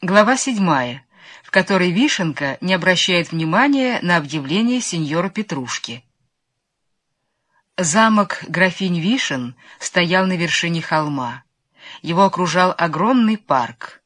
Глава седьмая, в которой Вишенка не обращает внимания на объявление сеньора Петрушки. Замок графинь Вишен стоял на вершине холма. Его окружал огромный парк.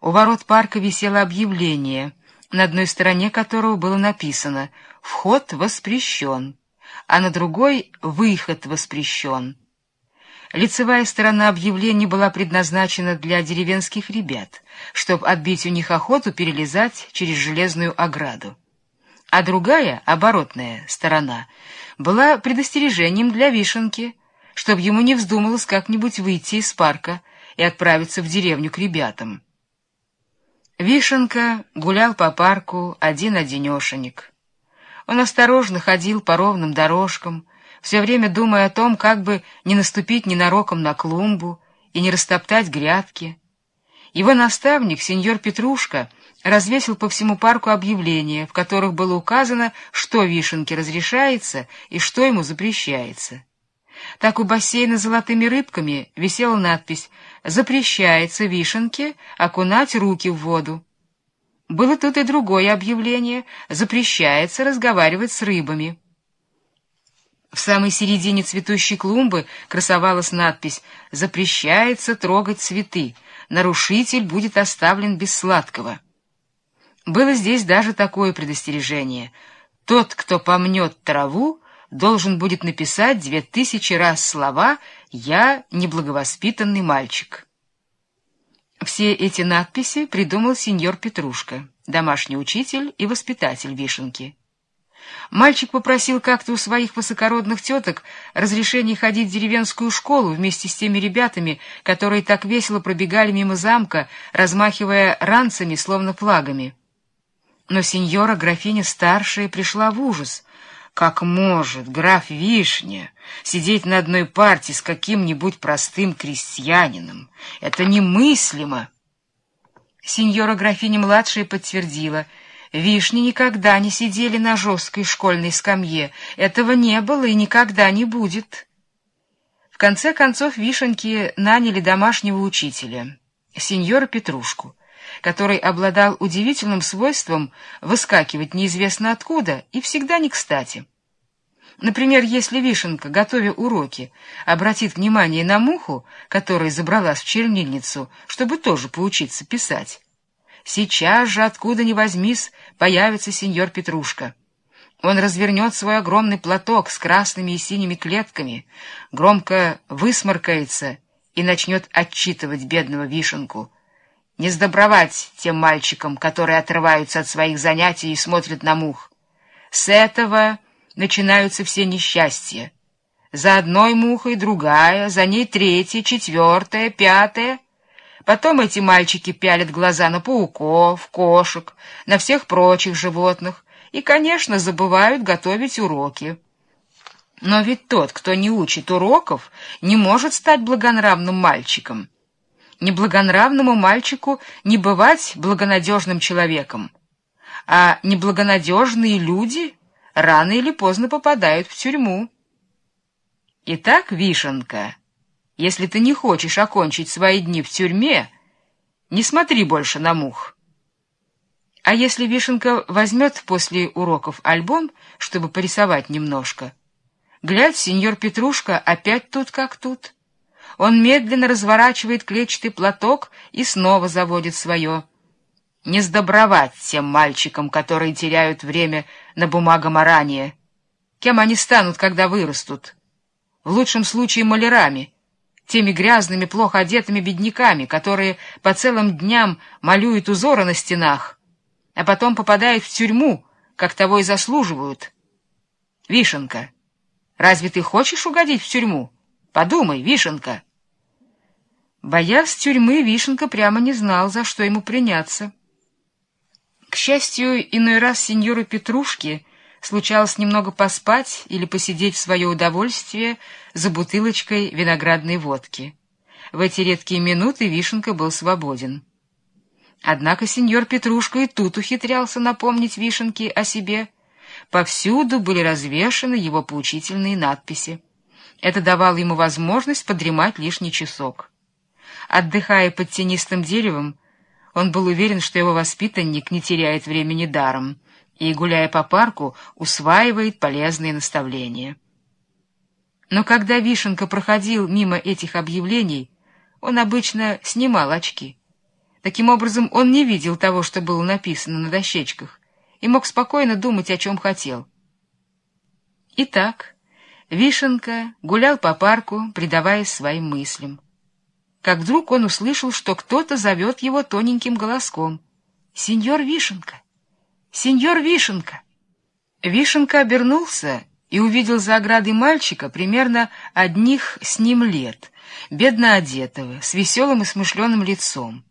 У ворот парка висело объявление, на одной стороне которого было написано «Вход воспрещен», а на другой «Выход воспрещен». Лицевая сторона объявления была предназначена для деревенских ребят, чтобы отбить у них охоту перелезать через железную ограду. А другая, оборотная сторона, была предостережением для Вишенки, чтобы ему не вздумалось как-нибудь выйти из парка и отправиться в деревню к ребятам. Вишенка гулял по парку один-одинешенек. Он осторожно ходил по ровным дорожкам, все время думая о том, как бы не наступить ненароком на клумбу и не растоптать грядки. Его наставник, сеньор Петрушка, развесил по всему парку объявления, в которых было указано, что вишенке разрешается и что ему запрещается. Так у бассейна с золотыми рыбками висела надпись «Запрещается вишенке окунать руки в воду». Было тут и другое объявление «Запрещается разговаривать с рыбами». В самой середине цветущей клумбы красовалась надпись «Запрещается трогать цветы. Нарушитель будет оставлен без сладкого». Было здесь даже такое предостережение. Тот, кто помнет траву, должен будет написать две тысячи раз слова «Я неблаговоспитанный мальчик». Все эти надписи придумал сеньор Петрушка, домашний учитель и воспитатель Вишенки. Мальчик попросил как-то у своих высокородных теток разрешение ходить в деревенскую школу вместе с теми ребятами, которые так весело пробегали мимо замка, размахивая ранцами, словно флагами. Но сеньора, графиня старшая, пришла в ужас. Как может граф Вишня сидеть на одной партии с каким-нибудь простым крестьянином? Это немыслимо. Сеньора графиня младшая подтвердила — Вишни никогда не сидели на жесткой школьной скамье. Этого не было и никогда не будет. В конце концов Вишенки наняли домашнего учителя, сеньора Петрушку, который обладал удивительным свойством выскакивать неизвестно откуда и всегда не кстати. Например, если Вишенка, готовя уроки, обратит внимание на муху, которая забралась в чернильницу, чтобы тоже поучиться писать, Сейчас же, откуда ни возьмись, появится сеньор Петрушка. Он развернет свой огромный платок с красными и синими клетками, громко высморкается и начнет отчитывать бедного вишенку. Не сдобровать тем мальчикам, которые отрываются от своих занятий и смотрят на мух. С этого начинаются все несчастья. За одной мухой другая, за ней третья, четвертая, пятая — Потом эти мальчики пялят глаза на пауков, кошек, на всех прочих животных и, конечно, забывают готовить уроки. Но ведь тот, кто не учит уроков, не может стать благонравным мальчиком. Неблагонравному мальчику не бывать благонадежным человеком, а неблагонадежные люди рано или поздно попадают в тюрьму. Итак, Вишенка... Если ты не хочешь окончить свои дни в тюрьме, не смотри больше на мух. А если Вишенка возьмет после уроков альбом, чтобы порисовать немножко, глядь, сеньор Петрушка опять тут как тут. Он медленно разворачивает клетчатый платок и снова заводит свое. Не сдобровать тем мальчикам, которые теряют время на бумагоморание. Кем они станут, когда вырастут? В лучшем случае малярами — теми грязными, плохо одетыми бедняками, которые по целым дням малюют узоры на стенах, а потом попадают в тюрьму, как того и заслуживают. Вишенка, разве ты хочешь угодить в тюрьму? Подумай, Вишенка. Боясь тюрьмы, Вишенка прямо не знал, за что ему приняться. К счастью, иной раз сеньору Петрушке случалось немного поспать или посидеть в свое удовольствие за бутылочкой виноградной водки. В эти редкие минуты Вишенка был свободен. Однако сеньор Петрушка и тут ухитрялся напомнить Вишенке о себе. Повсюду были развешаны его поучительные надписи. Это давало ему возможность подремать лишний часок. Отдыхая под тенистым деревом, Он был уверен, что его воспитанник не теряет времени даром и, гуляя по парку, усваивает полезные наставления. Но когда Вишенка проходил мимо этих объявлений, он обычно снимал очки. Таким образом, он не видел того, что было написано на дощечках, и мог спокойно думать, о чем хотел. Итак, Вишенка гулял по парку, предаваясь своим мыслям. Как вдруг он услышал, что кто-то зовет его тоненьким голоском. «Сеньор Вишенка! Сеньор Вишенка!» Вишенка обернулся и увидел за оградой мальчика примерно одних с ним лет, бедно одетого, с веселым и смышленым лицом.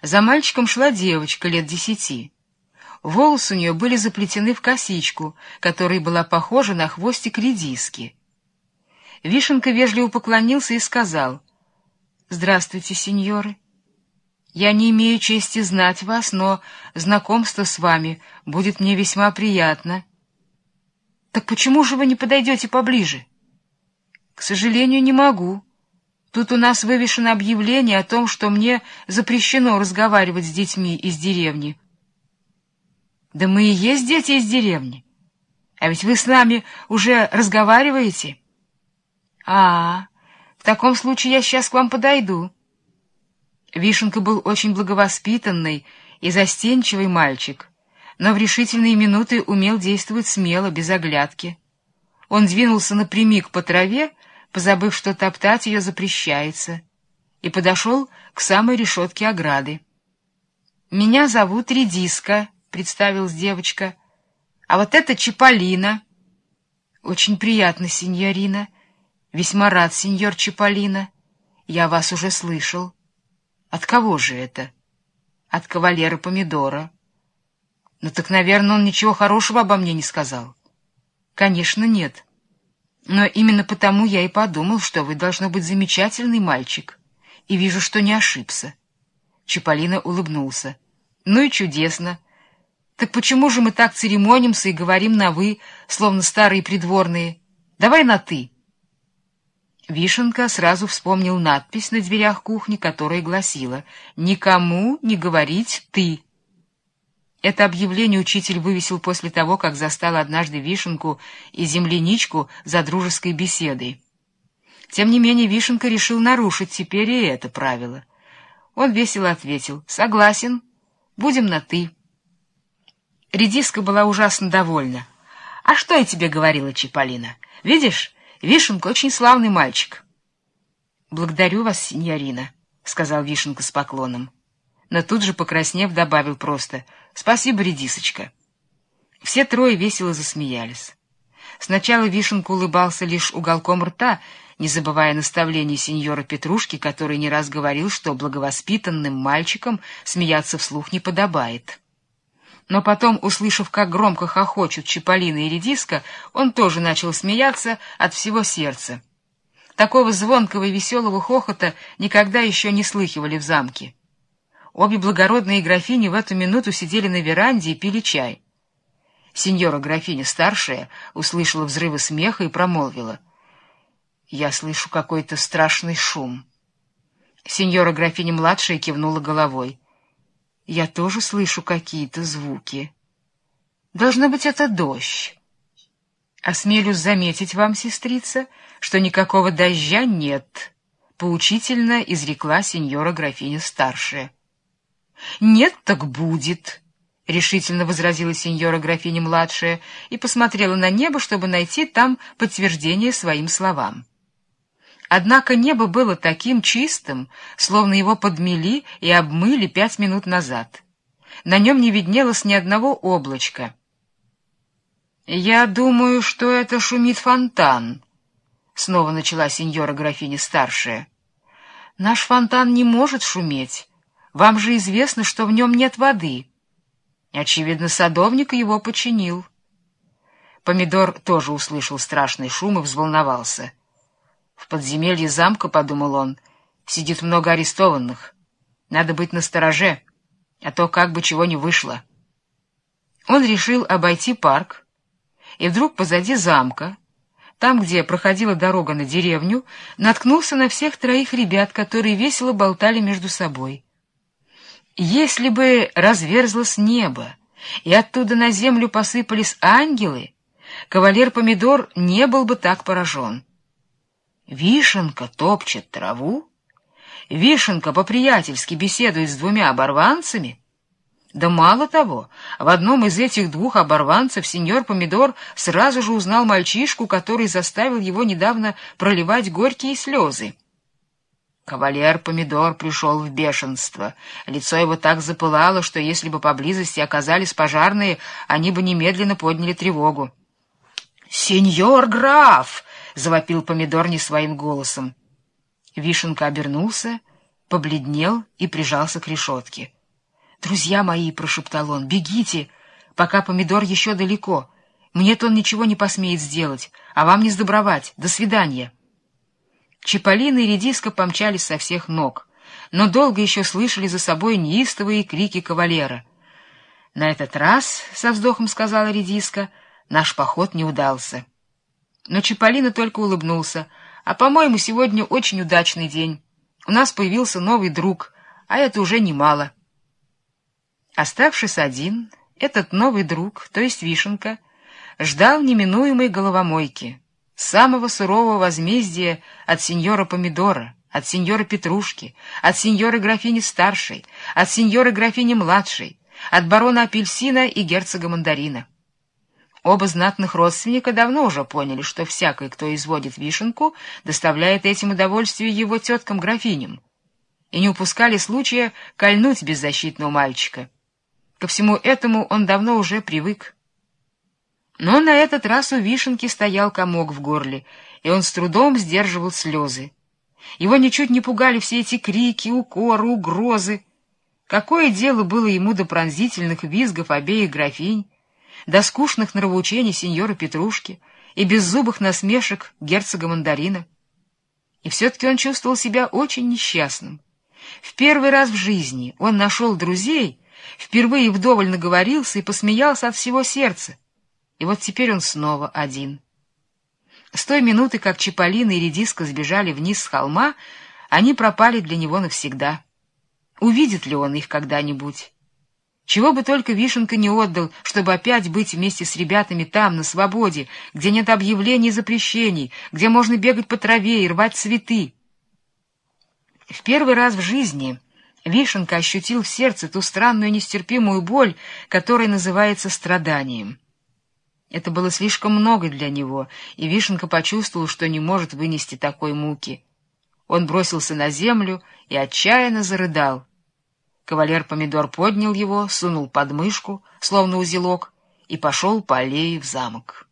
За мальчиком шла девочка лет десяти. Волосы у нее были заплетены в косичку, которая была похожа на хвостик редиски. Вишенка вежливо поклонился и сказал, «Здравствуйте, сеньоры. Я не имею чести знать вас, но знакомство с вами будет мне весьма приятно». «Так почему же вы не подойдете поближе?» «К сожалению, не могу. Тут у нас вывешено объявление о том, что мне запрещено разговаривать с детьми из деревни». Да мы и есть дети из деревни. А ведь вы с нами уже разговариваете. А, в таком случае я сейчас к вам подойду. Вишенка был очень благовоспитанный и застенчивый мальчик, но в решительные минуты умел действовать смело, без оглядки. Он двинулся напрямик по траве, позабыв, что топтать ее запрещается, и подошел к самой решетке ограды. «Меня зовут Редиска», — представилась девочка. — А вот это Чиполлино. — Очень приятно, сеньорина. Весьма рад, сеньор Чиполлино. Я вас уже слышал. — От кого же это? — От кавалера Помидора. — Ну так, наверное, он ничего хорошего обо мне не сказал. — Конечно, нет. Но именно потому я и подумал, что вы должно быть замечательный мальчик. И вижу, что не ошибся. Чиполлино улыбнулся. — Ну и чудесно. — так почему же мы так церемонимся и говорим на «вы», словно старые придворные? Давай на «ты». Вишенка сразу вспомнил надпись на дверях кухни, которая гласила «Никому не говорить «ты». Это объявление учитель вывесил после того, как застал однажды Вишенку и земляничку за дружеской беседой. Тем не менее Вишенка решил нарушить теперь и это правило. Он весело ответил «Согласен, будем на «ты». Редиска была ужасно довольна. — А что я тебе говорила, Чиполлино? Видишь, Вишенка очень славный мальчик. — Благодарю вас, синьорина, — сказал Вишенка с поклоном. Но тут же, покраснев, добавил просто «Спасибо, редисочка». Все трое весело засмеялись. Сначала Вишенка улыбался лишь уголком рта, не забывая наставлений сеньора Петрушки, который не раз говорил, что благовоспитанным мальчикам смеяться вслух не подобает. Но потом, услышав, как громко хохочут Чиполлино и Редиска, он тоже начал смеяться от всего сердца. Такого звонкого и веселого хохота никогда еще не слыхивали в замке. Обе благородные графини в эту минуту сидели на веранде и пили чай. Сеньора графиня старшая услышала взрывы смеха и промолвила. «Я слышу какой-то страшный шум». Сеньора графиня младшая кивнула головой. Я тоже слышу какие-то звуки. Должно быть, это дождь. Осмелюсь заметить вам, сестрица, что никакого дождя нет, — поучительно изрекла сеньора графиня старшая. — Нет, так будет, — решительно возразила сеньора графиня младшая и посмотрела на небо, чтобы найти там подтверждение своим словам. Однако небо было таким чистым, словно его подмели и обмыли пять минут назад. На нем не виднелось ни одного облачка. «Я думаю, что это шумит фонтан», — снова начала сеньора графиня старшая. «Наш фонтан не может шуметь. Вам же известно, что в нем нет воды». Очевидно, садовник его починил. Помидор тоже услышал страшный шум и взволновался — в подземелье замка, — подумал он, — сидит много арестованных. Надо быть настороже, а то как бы чего не вышло. Он решил обойти парк, и вдруг позади замка, там, где проходила дорога на деревню, наткнулся на всех троих ребят, которые весело болтали между собой. Если бы разверзлось небо, и оттуда на землю посыпались ангелы, кавалер Помидор не был бы так поражен. Вишенка топчет траву, Вишенка по-приятельски беседует с двумя оборванцами. Да мало того, в одном из этих двух оборванцев сеньор Помидор сразу же узнал мальчишку, который заставил его недавно проливать горькие слезы. Кавалер Помидор пришел в бешенство. Лицо его так запылало, что если бы поблизости оказались пожарные, они бы немедленно подняли тревогу. «Сеньор граф!» — завопил Помидор не своим голосом. Вишенка обернулся, побледнел и прижался к решетке. «Друзья мои!» — прошептал он. «Бегите, пока Помидор еще далеко. Мне-то он ничего не посмеет сделать, а вам не сдобровать. До свидания!» Чиполлино и редиска помчались со всех ног, но долго еще слышали за собой неистовые крики кавалера. «На этот раз, — со вздохом сказала редиска, — наш поход не удался». Но Чиполлино только улыбнулся. «А, по-моему, сегодня очень удачный день. У нас появился новый друг, а это уже немало». Оставшись один, этот новый друг, то есть Вишенка, ждал неминуемой головомойки — самого сурового возмездия от сеньора Помидора, от сеньора Петрушки, от сеньоры графини Старшей, от сеньоры графини Младшей, от барона Апельсина и герцога Мандарина. Оба знатных родственника давно уже поняли, что всякий, кто изводит вишенку, доставляет этим удовольствие его теткам-графиням, и не упускали случая кольнуть беззащитного мальчика. Ко всему этому он давно уже привык. Но на этот раз у Вишенки стоял комок в горле, и он с трудом сдерживал слезы. Его ничуть не пугали все эти крики, укоры, угрозы. Какое дело было ему до пронзительных визгов обеих графинь, до скучных нравоучений сеньора Петрушки и беззубых насмешек герцога Мандарина? И все-таки он чувствовал себя очень несчастным. В первый раз в жизни он нашел друзей, впервые вдоволь наговорился и посмеялся от всего сердца. И вот теперь он снова один. С той минуты, как Чиполлино и Редиска сбежали вниз с холма, они пропали для него навсегда. Увидит ли он их когда-нибудь? Чего бы только Вишенка не отдал, чтобы опять быть вместе с ребятами там, на свободе, где нет объявлений и запрещений, где можно бегать по траве и рвать цветы. В первый раз в жизни Вишенка ощутил в сердце ту странную нестерпимую боль, которая называется страданием. Это было слишком много для него, и Вишенка почувствовал, что не может вынести такой муки. Он бросился на землю и отчаянно зарыдал. Кавалер-помидор поднял его, сунул под мышку, словно узелок, и пошел по аллее в замок.